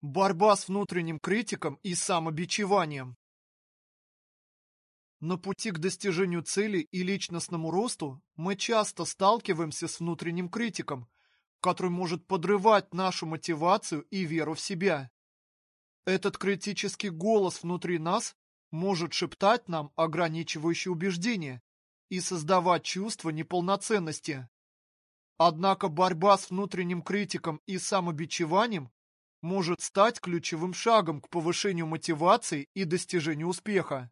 Борьба с внутренним критиком и самобичеванием. На пути к достижению цели и личностному росту мы часто сталкиваемся с внутренним критиком, который может подрывать нашу мотивацию и веру в себя. Этот критический голос внутри нас может шептать нам ограничивающие убеждения и создавать чувство неполноценности. Однако борьба с внутренним критиком и самобичеванием может стать ключевым шагом к повышению мотивации и достижению успеха.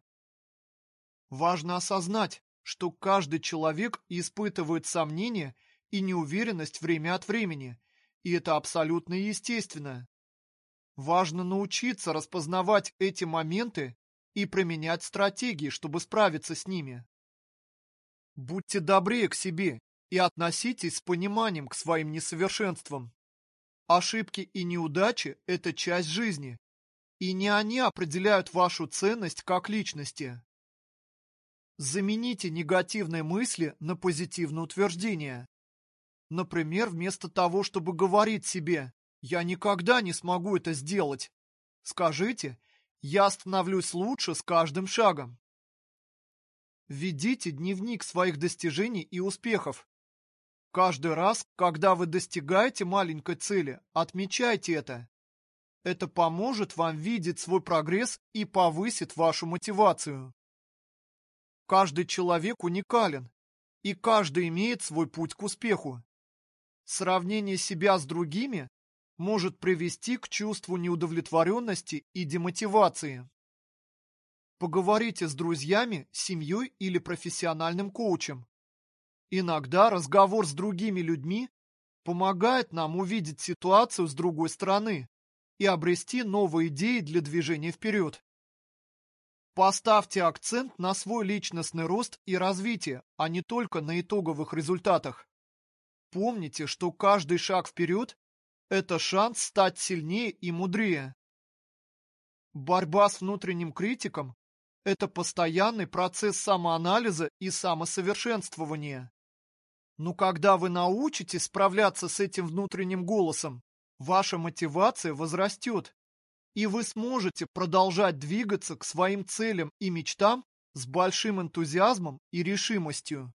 Важно осознать, что каждый человек испытывает сомнения и неуверенность время от времени, и это абсолютно естественно. Важно научиться распознавать эти моменты и применять стратегии, чтобы справиться с ними. Будьте добрее к себе и относитесь с пониманием к своим несовершенствам. Ошибки и неудачи – это часть жизни, и не они определяют вашу ценность как личности. Замените негативные мысли на позитивные утверждения. Например, вместо того, чтобы говорить себе «я никогда не смогу это сделать», скажите «я становлюсь лучше с каждым шагом». Ведите дневник своих достижений и успехов, Каждый раз, когда вы достигаете маленькой цели, отмечайте это. Это поможет вам видеть свой прогресс и повысит вашу мотивацию. Каждый человек уникален, и каждый имеет свой путь к успеху. Сравнение себя с другими может привести к чувству неудовлетворенности и демотивации. Поговорите с друзьями, семьей или профессиональным коучем. Иногда разговор с другими людьми помогает нам увидеть ситуацию с другой стороны и обрести новые идеи для движения вперед. Поставьте акцент на свой личностный рост и развитие, а не только на итоговых результатах. Помните, что каждый шаг вперед – это шанс стать сильнее и мудрее. Борьба с внутренним критиком – это постоянный процесс самоанализа и самосовершенствования. Но когда вы научитесь справляться с этим внутренним голосом, ваша мотивация возрастет, и вы сможете продолжать двигаться к своим целям и мечтам с большим энтузиазмом и решимостью.